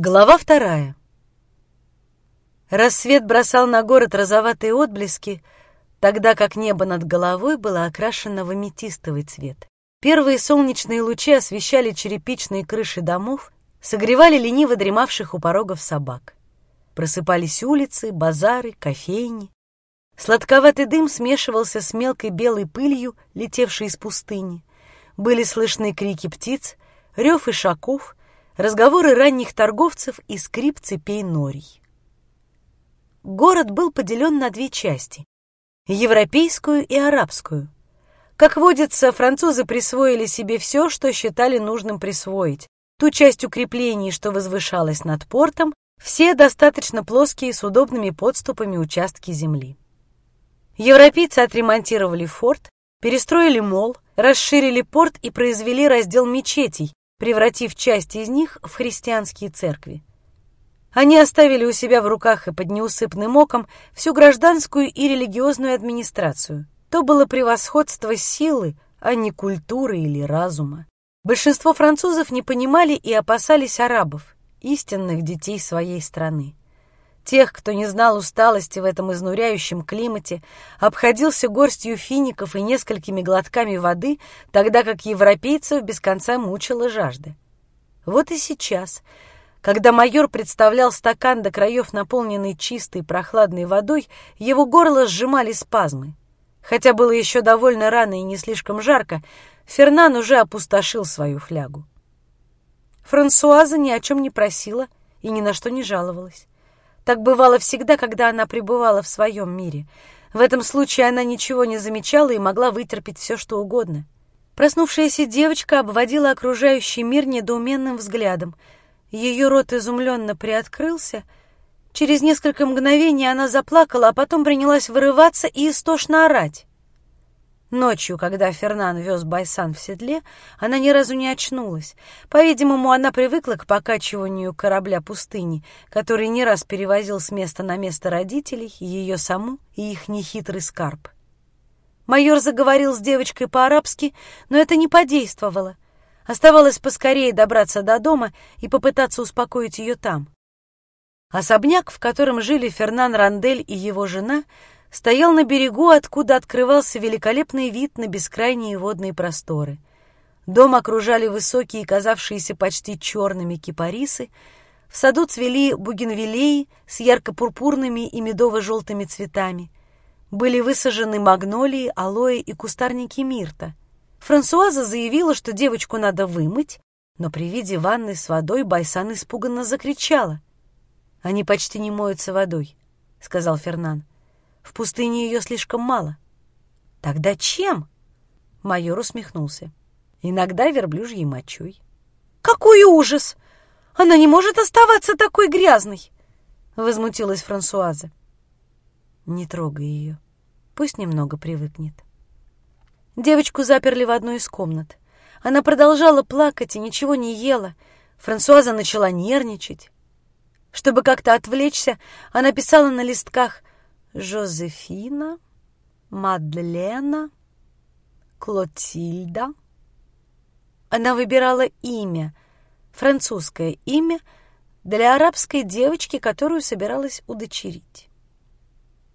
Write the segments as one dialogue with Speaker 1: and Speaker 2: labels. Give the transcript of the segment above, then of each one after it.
Speaker 1: Глава вторая. Рассвет бросал на город розоватые отблески, тогда как небо над головой было окрашено в аметистовый цвет. Первые солнечные лучи освещали черепичные крыши домов, согревали лениво дремавших у порогов собак. Просыпались улицы, базары, кофейни. Сладковатый дым смешивался с мелкой белой пылью, летевшей из пустыни. Были слышны крики птиц, рев ишаков, разговоры ранних торговцев и скрип цепей норий. Город был поделен на две части — европейскую и арабскую. Как водится, французы присвоили себе все, что считали нужным присвоить. Ту часть укреплений, что возвышалась над портом, все достаточно плоские с удобными подступами участки земли. Европейцы отремонтировали форт, перестроили мол, расширили порт и произвели раздел мечетей, превратив часть из них в христианские церкви. Они оставили у себя в руках и под неусыпным оком всю гражданскую и религиозную администрацию. То было превосходство силы, а не культуры или разума. Большинство французов не понимали и опасались арабов, истинных детей своей страны. Тех, кто не знал усталости в этом изнуряющем климате, обходился горстью фиников и несколькими глотками воды, тогда как европейцев без конца мучила жажда. Вот и сейчас, когда майор представлял стакан до краев, наполненный чистой прохладной водой, его горло сжимали спазмы. Хотя было еще довольно рано и не слишком жарко, Фернан уже опустошил свою флягу. Франсуаза ни о чем не просила и ни на что не жаловалась. Так бывало всегда, когда она пребывала в своем мире. В этом случае она ничего не замечала и могла вытерпеть все, что угодно. Проснувшаяся девочка обводила окружающий мир недоуменным взглядом. Ее рот изумленно приоткрылся. Через несколько мгновений она заплакала, а потом принялась вырываться и истошно орать. Ночью, когда Фернан вез Байсан в седле, она ни разу не очнулась. По-видимому, она привыкла к покачиванию корабля пустыни, который не раз перевозил с места на место родителей, ее саму и их нехитрый скарб. Майор заговорил с девочкой по-арабски, но это не подействовало. Оставалось поскорее добраться до дома и попытаться успокоить ее там. Особняк, в котором жили Фернан Рандель и его жена — стоял на берегу, откуда открывался великолепный вид на бескрайние водные просторы. Дом окружали высокие, казавшиеся почти черными кипарисы, в саду цвели бугенвиллеи с ярко-пурпурными и медово-желтыми цветами. Были высажены магнолии, алоэ и кустарники мирта. Франсуаза заявила, что девочку надо вымыть, но при виде ванны с водой Байсан испуганно закричала. «Они почти не моются водой», — сказал Фернан. В пустыне ее слишком мало. Тогда чем? Майор усмехнулся. Иногда верблюжьей мочой. Какой ужас! Она не может оставаться такой грязной! Возмутилась Франсуаза. Не трогай ее. Пусть немного привыкнет. Девочку заперли в одну из комнат. Она продолжала плакать и ничего не ела. Франсуаза начала нервничать. Чтобы как-то отвлечься, она писала на листках Жозефина, Мадлена, Клотильда. Она выбирала имя, французское имя, для арабской девочки, которую собиралась удочерить.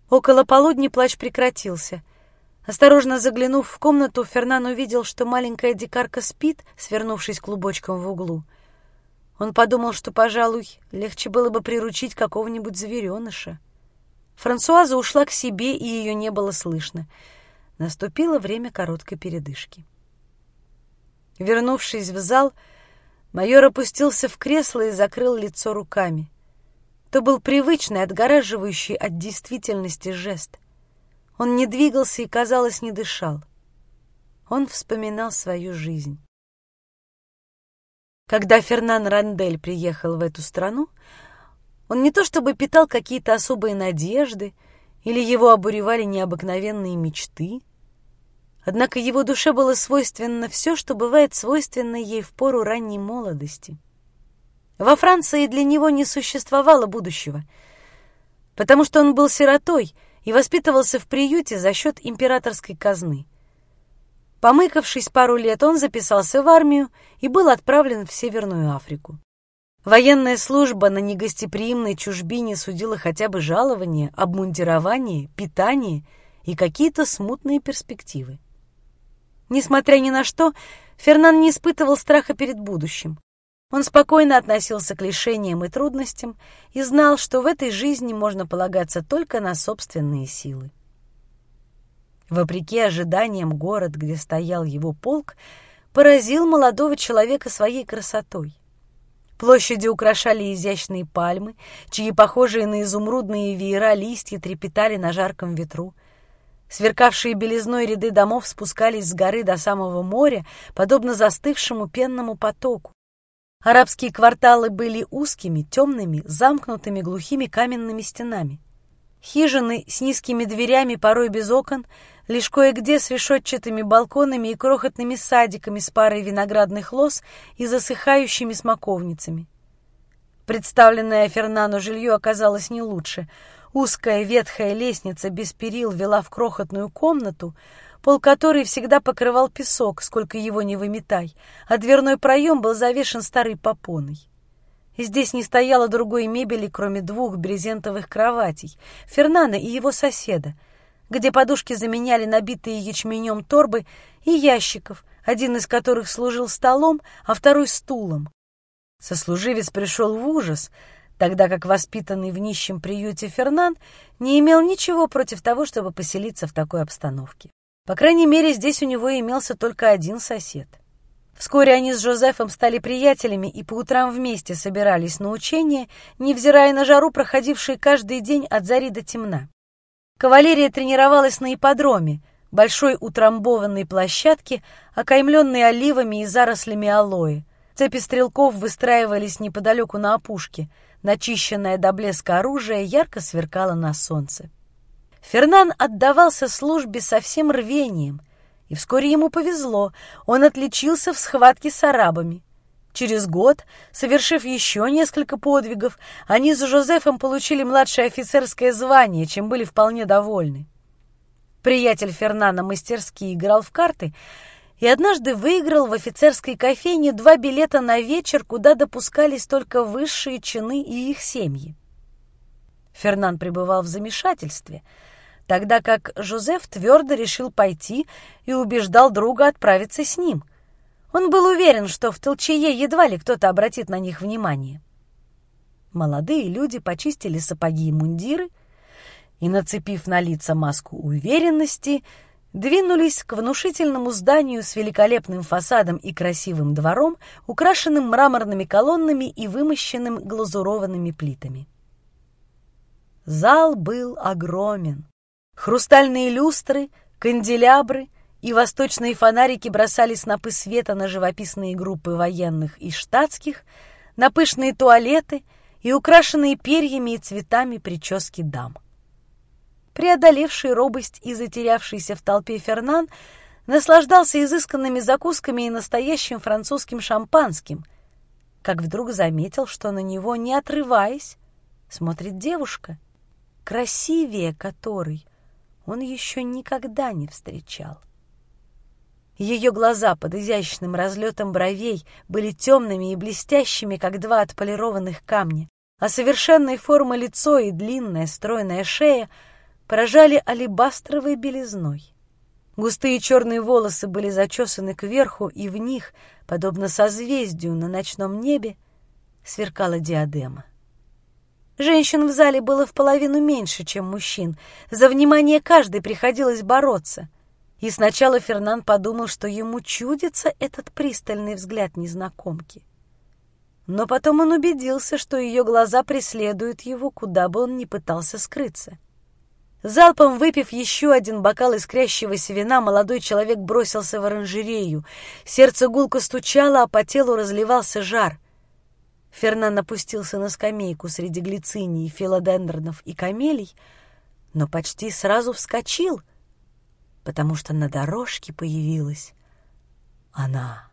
Speaker 1: Около полудня плач прекратился. Осторожно заглянув в комнату, Фернан увидел, что маленькая дикарка спит, свернувшись клубочком в углу. Он подумал, что, пожалуй, легче было бы приручить какого-нибудь звереныша. Франсуаза ушла к себе, и ее не было слышно. Наступило время короткой передышки. Вернувшись в зал, майор опустился в кресло и закрыл лицо руками. То был привычный, отгораживающий от действительности жест. Он не двигался и, казалось, не дышал. Он вспоминал свою жизнь. Когда Фернан Рандель приехал в эту страну, он не то чтобы питал какие-то особые надежды или его обуревали необыкновенные мечты, однако его душе было свойственно все, что бывает свойственно ей в пору ранней молодости. Во Франции для него не существовало будущего, потому что он был сиротой и воспитывался в приюте за счет императорской казны. Помыкавшись пару лет, он записался в армию и был отправлен в Северную Африку. Военная служба на негостеприимной чужбине судила хотя бы жалование, обмундирование, питание и какие-то смутные перспективы. Несмотря ни на что, Фернан не испытывал страха перед будущим. Он спокойно относился к лишениям и трудностям и знал, что в этой жизни можно полагаться только на собственные силы. Вопреки ожиданиям, город, где стоял его полк, поразил молодого человека своей красотой. Площади украшали изящные пальмы, чьи похожие на изумрудные веера листья трепетали на жарком ветру. Сверкавшие белизной ряды домов спускались с горы до самого моря, подобно застывшему пенному потоку. Арабские кварталы были узкими, темными, замкнутыми глухими каменными стенами. Хижины с низкими дверями, порой без окон, лишь кое-где с решетчатыми балконами и крохотными садиками с парой виноградных лоз и засыхающими смоковницами. Представленное Фернану жилье оказалось не лучше. Узкая ветхая лестница без перил вела в крохотную комнату, пол которой всегда покрывал песок, сколько его не выметай, а дверной проем был завешен старой попоной. Здесь не стояло другой мебели, кроме двух брезентовых кроватей, Фернана и его соседа — где подушки заменяли набитые ячменем торбы и ящиков, один из которых служил столом, а второй — стулом. Сослуживец пришел в ужас, тогда как воспитанный в нищем приюте Фернан не имел ничего против того, чтобы поселиться в такой обстановке. По крайней мере, здесь у него имелся только один сосед. Вскоре они с Жозефом стали приятелями и по утрам вместе собирались на учения, невзирая на жару, проходившие каждый день от зари до темна. Кавалерия тренировалась на ипподроме, большой утрамбованной площадке, окаймленной оливами и зарослями алоэ. Цепи стрелков выстраивались неподалеку на опушке. Начищенное до блеска оружие ярко сверкало на солнце. Фернан отдавался службе со всем рвением, и вскоре ему повезло, он отличился в схватке с арабами. Через год, совершив еще несколько подвигов, они с Жозефом получили младшее офицерское звание, чем были вполне довольны. Приятель Фернана мастерски играл в карты и однажды выиграл в офицерской кофейне два билета на вечер, куда допускались только высшие чины и их семьи. Фернан пребывал в замешательстве, тогда как Жозеф твердо решил пойти и убеждал друга отправиться с ним — он был уверен, что в толчее едва ли кто-то обратит на них внимание. Молодые люди почистили сапоги и мундиры и, нацепив на лица маску уверенности, двинулись к внушительному зданию с великолепным фасадом и красивым двором, украшенным мраморными колоннами и вымощенным глазурованными плитами. Зал был огромен. Хрустальные люстры, канделябры — и восточные фонарики бросали снопы света на живописные группы военных и штатских, на пышные туалеты и украшенные перьями и цветами прически дам. Преодолевший робость и затерявшийся в толпе Фернан наслаждался изысканными закусками и настоящим французским шампанским, как вдруг заметил, что на него, не отрываясь, смотрит девушка, красивее которой он еще никогда не встречал. Ее глаза под изящным разлетом бровей были темными и блестящими, как два отполированных камня, а совершенной формы лицо и длинная стройная шея поражали алебастровой белизной. Густые черные волосы были зачесаны кверху, и в них, подобно созвездию на ночном небе, сверкала диадема. Женщин в зале было в половину меньше, чем мужчин. За внимание каждой приходилось бороться — и сначала Фернан подумал, что ему чудится этот пристальный взгляд незнакомки. Но потом он убедился, что ее глаза преследуют его, куда бы он ни пытался скрыться. Залпом выпив еще один бокал искрящегося вина, молодой человек бросился в оранжерею. Сердце гулко стучало, а по телу разливался жар. Фернан опустился на скамейку среди глициний, филодендронов и камелий, но почти сразу вскочил — потому что на дорожке появилась она.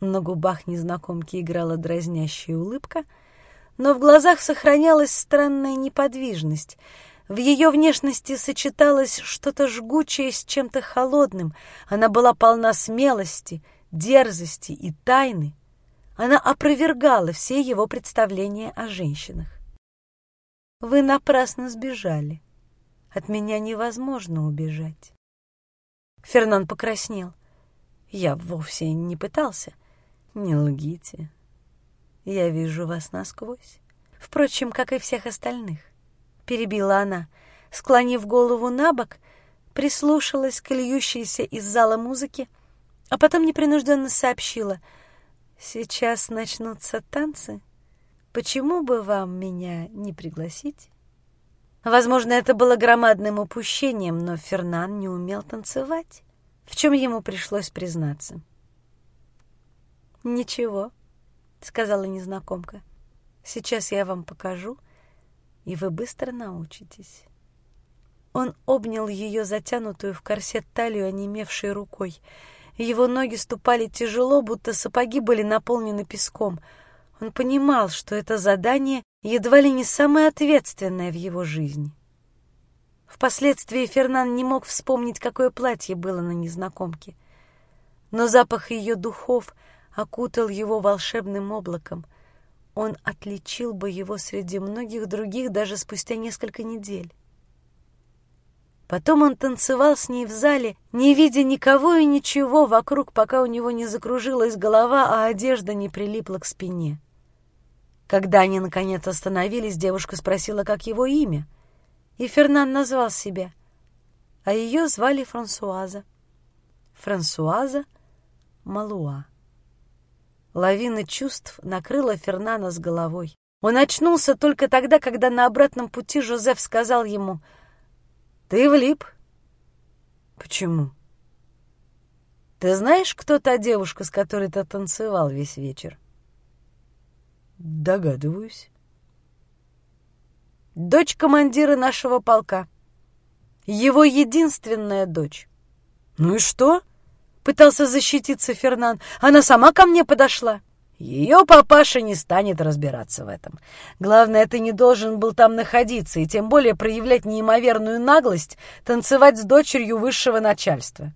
Speaker 1: На губах незнакомки играла дразнящая улыбка, но в глазах сохранялась странная неподвижность. В ее внешности сочеталось что-то жгучее с чем-то холодным. Она была полна смелости, дерзости и тайны. Она опровергала все его представления о женщинах. «Вы напрасно сбежали. От меня невозможно убежать». Фернан покраснел. «Я вовсе не пытался. Не лгите. Я вижу вас насквозь. Впрочем, как и всех остальных», — перебила она, склонив голову на бок, прислушалась к льющейся из зала музыки, а потом непринужденно сообщила — Сейчас начнутся танцы. Почему бы вам меня не пригласить? Возможно, это было громадным упущением, но Фернан не умел танцевать, в чем ему пришлось признаться. «Ничего», — сказала незнакомка. «Сейчас я вам покажу, и вы быстро научитесь». Он обнял ее затянутую в корсет талию онемевшей рукой — его ноги ступали тяжело, будто сапоги были наполнены песком. Он понимал, что это задание едва ли не самое ответственное в его жизни. Впоследствии Фернан не мог вспомнить, какое платье было на незнакомке. Но запах ее духов окутал его волшебным облаком. Он отличил бы его среди многих других даже спустя несколько недель. Потом он танцевал с ней в зале, не видя никого и ничего вокруг, пока у него не закружилась голова, а одежда не прилипла к спине. Когда они, наконец, остановились, девушка спросила, как его имя, и Фернан назвал себя, а ее звали Франсуаза. Франсуаза Малуа. Лавина чувств накрыла Фернана с головой. Он очнулся только тогда, когда на обратном пути Жозеф сказал ему — ты влип. Почему? Ты знаешь, кто та девушка, с которой ты танцевал весь вечер? Догадываюсь. Дочь командира нашего полка. Его единственная дочь. Ну и что? Пытался защититься Фернан. Она сама ко мне подошла. Ее папаша не станет разбираться в этом. Главное, ты не должен был там находиться, и тем более проявлять неимоверную наглость танцевать с дочерью высшего начальства.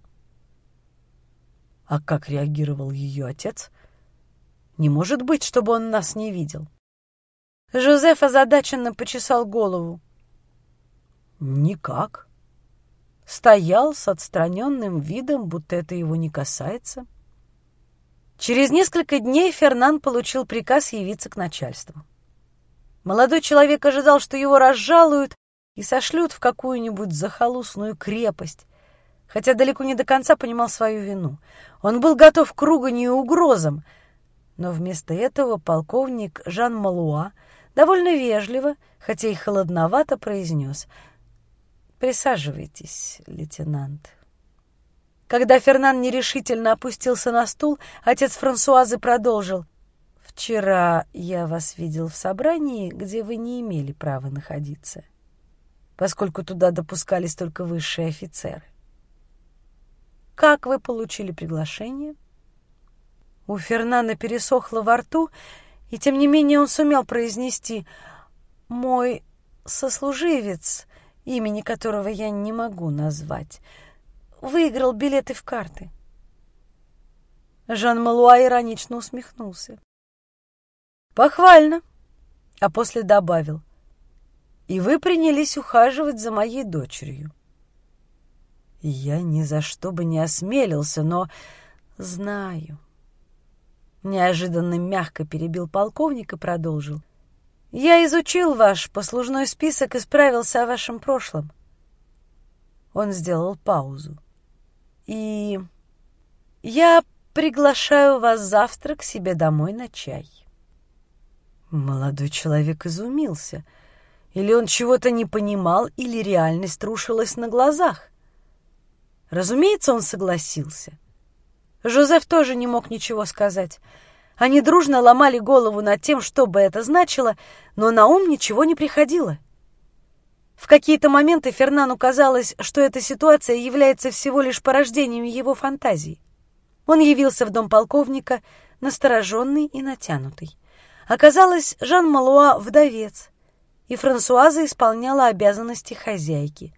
Speaker 1: А как реагировал ее отец? Не может быть, чтобы он нас не видел. Жозеф озадаченно почесал голову. Никак. Стоял с отстраненным видом, будто это его не касается. — Через несколько дней Фернан получил приказ явиться к начальству. Молодой человек ожидал, что его разжалуют и сошлют в какую-нибудь захолустную крепость, хотя далеко не до конца понимал свою вину. Он был готов к руганью и угрозам, но вместо этого полковник Жан Малуа довольно вежливо, хотя и холодновато произнес «Присаживайтесь, лейтенант». Когда Фернан нерешительно опустился на стул, отец Франсуазы продолжил. «Вчера я вас видел в собрании, где вы не имели права находиться, поскольку туда допускались только высшие офицеры. Как вы получили приглашение?» У Фернана пересохло во рту, и тем не менее он сумел произнести «Мой сослуживец, имени которого я не могу назвать, — выиграл билеты в карты. Жан Малуа иронично усмехнулся. Похвально, а после добавил. И вы принялись ухаживать за моей дочерью. Я ни за что бы не осмелился, но знаю. Неожиданно мягко перебил полковник и продолжил. Я изучил ваш послужной список и справился о вашем прошлом. Он сделал паузу. И я приглашаю вас завтра к себе домой на чай. Молодой человек изумился. Или он чего-то не понимал, или реальность рушилась на глазах. Разумеется, он согласился. Жозеф тоже не мог ничего сказать. Они дружно ломали голову над тем, что бы это значило, но на ум ничего не приходило. В какие-то моменты Фернану казалось, что эта ситуация является всего лишь порождением его фантазий. Он явился в дом полковника, настороженный и натянутый. Оказалось, Жан Малуа — вдовец, и Франсуаза исполняла обязанности хозяйки.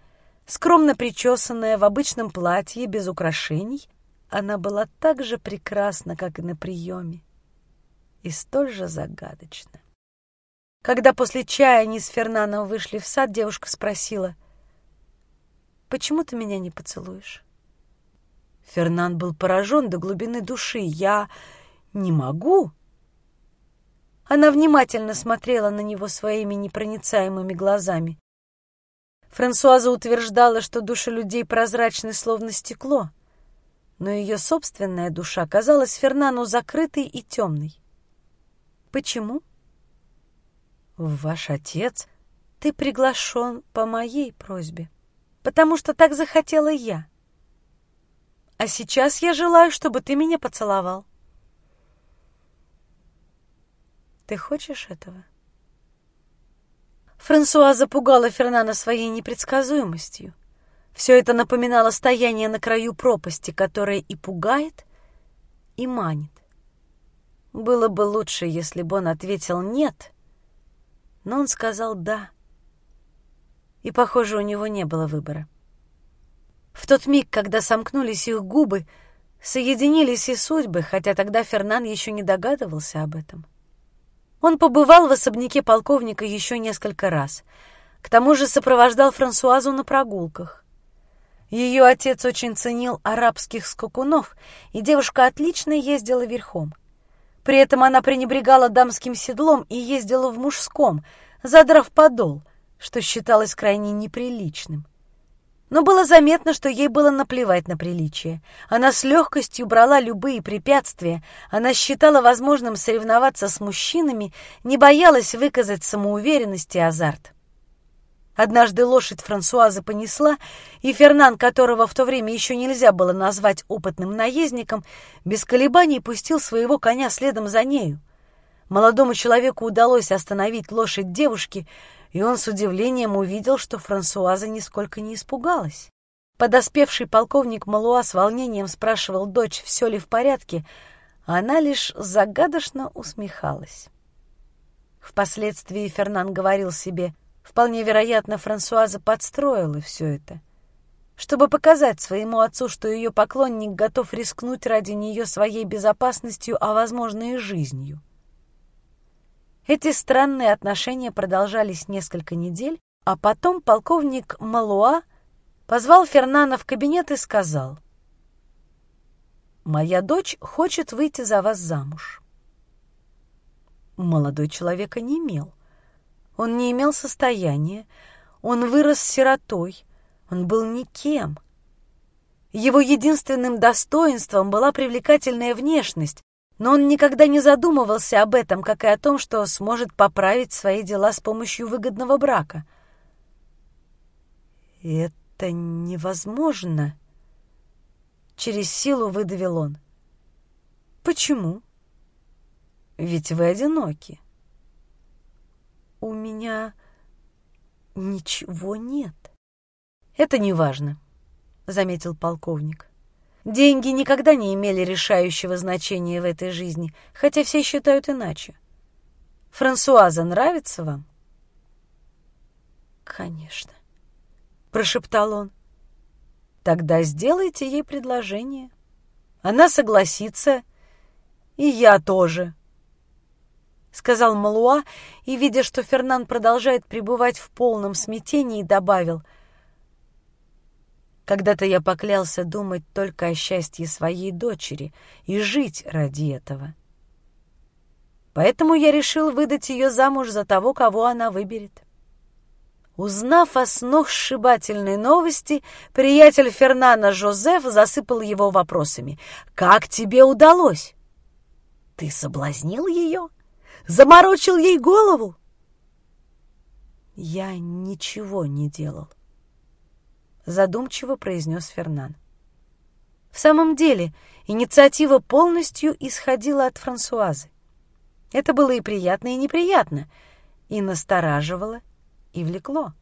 Speaker 1: Скромно причесанная в обычном платье, без украшений, она была так же прекрасна, как и на приеме. и столь же загадочно. Когда после чая они с Фернаном вышли в сад, девушка спросила, «Почему ты меня не поцелуешь?» Фернан был поражен до глубины души. «Я не могу!» Она внимательно смотрела на него своими непроницаемыми глазами. Франсуаза утверждала, что души людей прозрачны, словно стекло, но ее собственная душа казалась Фернану закрытой и темной. «Почему?» «Ваш отец, ты приглашен по моей просьбе, потому что так захотела я. А сейчас я желаю, чтобы ты меня поцеловал». Ты хочешь этого? Франсуа запугала Фернана своей непредсказуемостью. Все это напоминало стояние на краю пропасти, которое и пугает, и манит. Было бы лучше, если бы он ответил «нет», но он сказал «да». И, похоже, у него не было выбора. В тот миг, когда сомкнулись их губы, соединились и судьбы, хотя тогда Фернан еще не догадывался об этом. — он побывал в особняке полковника еще несколько раз. К тому же сопровождал Франсуазу на прогулках. Ее отец очень ценил арабских скакунов, и девушка отлично ездила верхом. При этом она пренебрегала дамским седлом и ездила в мужском, задрав подол, что считалось крайне неприличным. Но было заметно, что ей было наплевать на приличие. Она с легкостью брала любые препятствия, она считала возможным соревноваться с мужчинами, не боялась выказать самоуверенность и азарт. Однажды лошадь Франсуаза понесла, и Фернан, которого в то время еще нельзя было назвать опытным наездником, без колебаний пустил своего коня следом за нею. Молодому человеку удалось остановить лошадь девушки, и он с удивлением увидел, что Франсуаза нисколько не испугалась. Подоспевший полковник Малуа с волнением спрашивал дочь, все ли в порядке, а она лишь загадочно усмехалась. Впоследствии Фернан говорил себе, вполне вероятно, Франсуаза подстроила все это, чтобы показать своему отцу, что ее поклонник готов рискнуть ради нее своей безопасностью, а, возможно, и жизнью. Эти странные отношения продолжались несколько недель, а потом полковник Малуа позвал Фернана в кабинет и сказал, «Моя дочь хочет выйти за вас замуж». Молодой человек не имел. Он не имел состояния, он вырос сиротой, он был никем. Его единственным достоинством была привлекательная внешность, но он никогда не задумывался об этом, как и о том, что сможет поправить свои дела с помощью выгодного брака. «Это невозможно!» Через силу выдавил он. «Почему?» «Ведь вы одиноки». «У меня ничего нет». «Это неважно», — заметил полковник. Деньги никогда не имели решающего значения в этой жизни, хотя все считают иначе. Франсуаза нравится вам? Конечно, прошептал он. Тогда сделайте ей предложение. Она согласится, и я тоже. Сказал Малуа, и, видя, что Фернан продолжает пребывать в полном смятении, добавил — когда-то я поклялся думать только о счастье своей дочери и жить ради этого. Поэтому я решил выдать ее замуж за того, кого она выберет. Узнав о сногсшибательной новости, приятель Фернана Жозеф засыпал его вопросами. «Как тебе удалось? Ты соблазнил ее? Заморочил ей голову?» «Я ничего не делал задумчиво произнес Фернан. В самом деле, инициатива полностью исходила от Франсуазы. Это было и приятно, и неприятно, и настораживало, и влекло.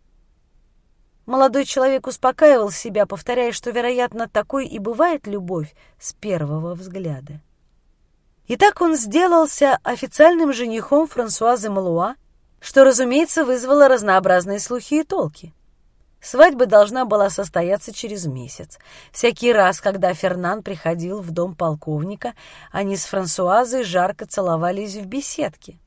Speaker 1: Молодой человек успокаивал себя, повторяя, что, вероятно, такой и бывает любовь с первого взгляда. И так он сделался официальным женихом Франсуазы Малуа, что, разумеется, вызвало разнообразные слухи и толки. Свадьба должна была состояться через месяц. Всякий раз, когда Фернан приходил в дом полковника, они с Франсуазой жарко целовались в беседке.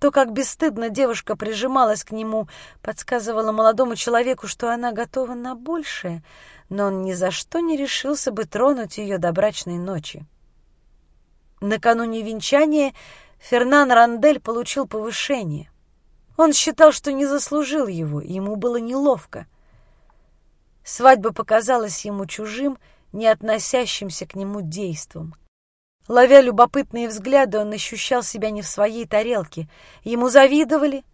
Speaker 1: То, как бесстыдно девушка прижималась к нему, подсказывало молодому человеку, что она готова на большее, но он ни за что не решился бы тронуть ее до брачной ночи. Накануне венчания Фернан Рандель получил повышение — он считал, что не заслужил его, и ему было неловко. Свадьба показалась ему чужим, не относящимся к нему действом. Ловя любопытные взгляды, он ощущал себя не в своей тарелке. Ему завидовали,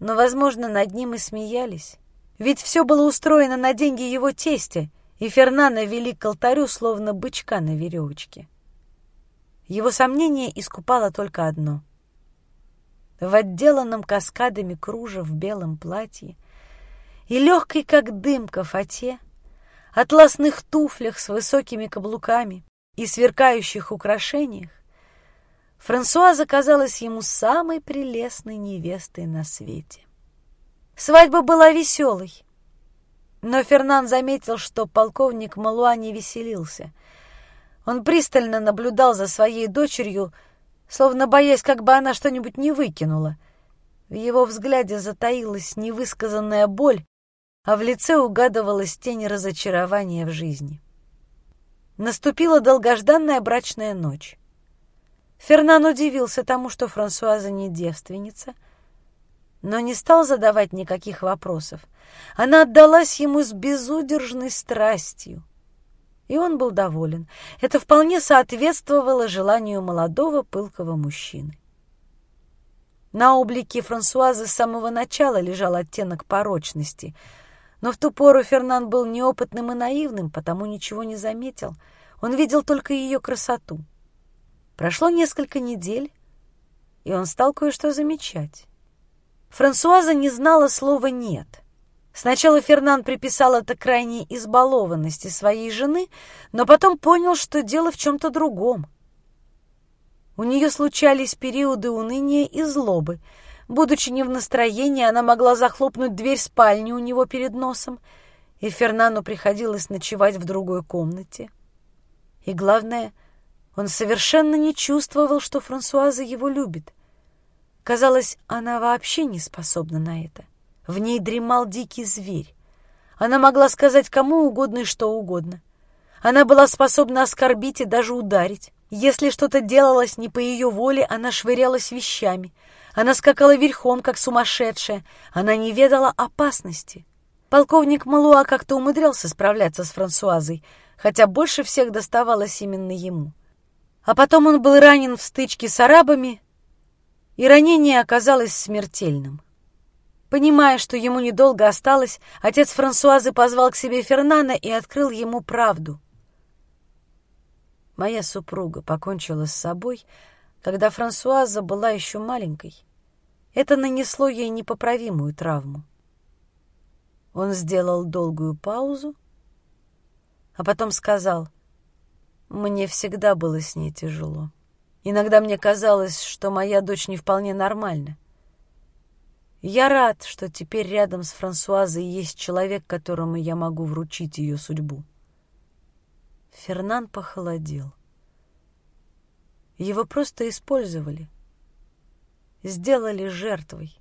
Speaker 1: но, возможно, над ним и смеялись. Ведь все было устроено на деньги его тестя, и Фернана вели к алтарю, словно бычка на веревочке. Его сомнение искупало только одно — в отделанном каскадами кружев белом платье и легкой, как дымка, фате, атласных туфлях с высокими каблуками и сверкающих украшениях, Франсуаза казалась ему самой прелестной невестой на свете. Свадьба была веселой, но Фернан заметил, что полковник Малуа не веселился. Он пристально наблюдал за своей дочерью, словно боясь, как бы она что-нибудь не выкинула. В его взгляде затаилась невысказанная боль, а в лице угадывалась тень разочарования в жизни. Наступила долгожданная брачная ночь. Фернан удивился тому, что Франсуаза не девственница, но не стал задавать никаких вопросов. Она отдалась ему с безудержной страстью — и он был доволен. Это вполне соответствовало желанию молодого пылкого мужчины. На облике Франсуазы с самого начала лежал оттенок порочности, но в ту пору Фернан был неопытным и наивным, потому ничего не заметил. Он видел только ее красоту. Прошло несколько недель, и он стал кое-что замечать. Франсуаза не знала слова «нет». Сначала Фернан приписал это крайней избалованности своей жены, но потом понял, что дело в чем-то другом. У нее случались периоды уныния и злобы. Будучи не в настроении, она могла захлопнуть дверь спальни у него перед носом, и Фернану приходилось ночевать в другой комнате. И главное, он совершенно не чувствовал, что Франсуаза его любит. Казалось, она вообще не способна на это. В ней дремал дикий зверь. Она могла сказать кому угодно и что угодно. Она была способна оскорбить и даже ударить. Если что-то делалось не по ее воле, она швырялась вещами. Она скакала верхом, как сумасшедшая. Она не ведала опасности. Полковник Малуа как-то умудрялся справляться с Франсуазой, хотя больше всех доставалось именно ему. А потом он был ранен в стычке с арабами, и ранение оказалось смертельным. Понимая, что ему недолго осталось, отец Франсуазы позвал к себе Фернана и открыл ему правду. Моя супруга покончила с собой, когда Франсуаза была еще маленькой. Это нанесло ей непоправимую травму. Он сделал долгую паузу, а потом сказал, «Мне всегда было с ней тяжело. Иногда мне казалось, что моя дочь не вполне нормальна. Я рад, что теперь рядом с Франсуазой есть человек, которому я могу вручить ее судьбу. Фернан похолодел. Его просто использовали. Сделали жертвой.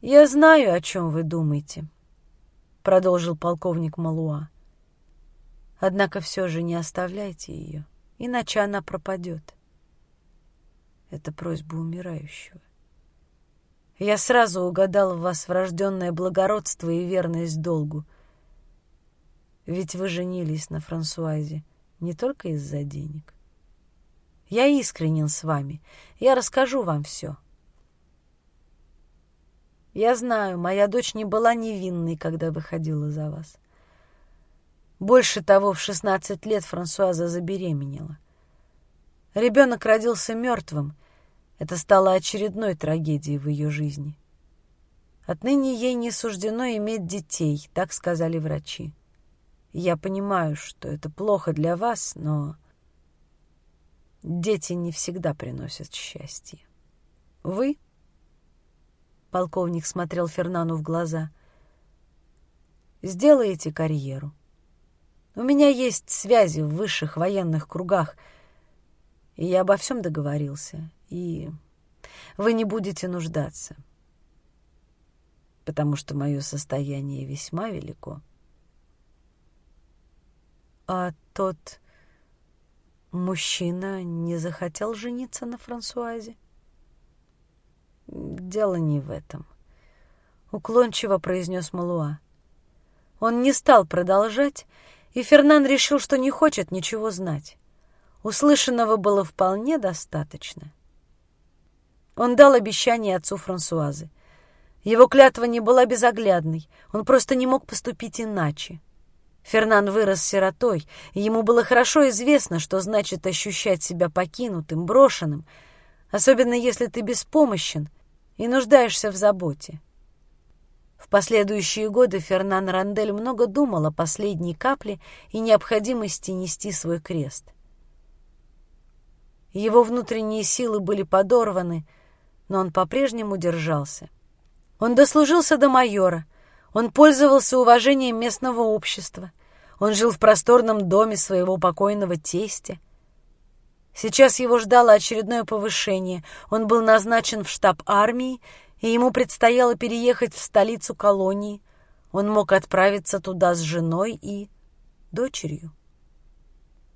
Speaker 1: «Я знаю, о чем вы думаете», — продолжил полковник Малуа. «Однако все же не оставляйте ее, иначе она пропадет». Это просьба умирающего. Я сразу угадал в вас врожденное благородство и верность долгу. Ведь вы женились на Франсуазе не только из-за денег. Я искренен с вами. Я расскажу вам все. Я знаю, моя дочь не была невинной, когда выходила за вас. Больше того, в шестнадцать лет Франсуаза забеременела. Ребенок родился мертвым, это стало очередной трагедией в ее жизни. Отныне ей не суждено иметь детей, так сказали врачи. Я понимаю, что это плохо для вас, но дети не всегда приносят счастье. Вы, полковник смотрел Фернану в глаза, сделаете карьеру. У меня есть связи в высших военных кругах, и я обо всем договорился, и вы не будете нуждаться, потому что мое состояние весьма велико. А тот мужчина не захотел жениться на Франсуазе? Дело не в этом, — уклончиво произнес Малуа. Он не стал продолжать, и Фернан решил, что не хочет ничего знать. Услышанного было вполне достаточно. Он дал обещание отцу Франсуазы. Его клятва не была безоглядной, он просто не мог поступить иначе. Фернан вырос сиротой, и ему было хорошо известно, что значит ощущать себя покинутым, брошенным, особенно если ты беспомощен и нуждаешься в заботе. В последующие годы Фернан Рандель много думал о последней капле и необходимости нести свой крест. Его внутренние силы были подорваны, но он по-прежнему держался. Он дослужился до майора, он пользовался уважением местного общества, он жил в просторном доме своего покойного тестя. Сейчас его ждало очередное повышение, он был назначен в штаб армии и ему предстояло переехать в столицу колонии. Он мог отправиться туда с женой и дочерью.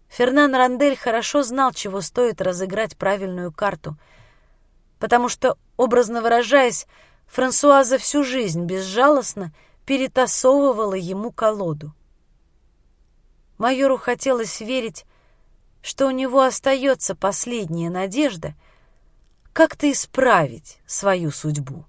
Speaker 1: Фернан Рандель хорошо знал, чего стоит разыграть правильную карту, потому что, образно выражаясь, Франсуаза всю жизнь безжалостно перетасовывала ему колоду. Майору хотелось верить, что у него остается последняя надежда — как-то исправить свою судьбу.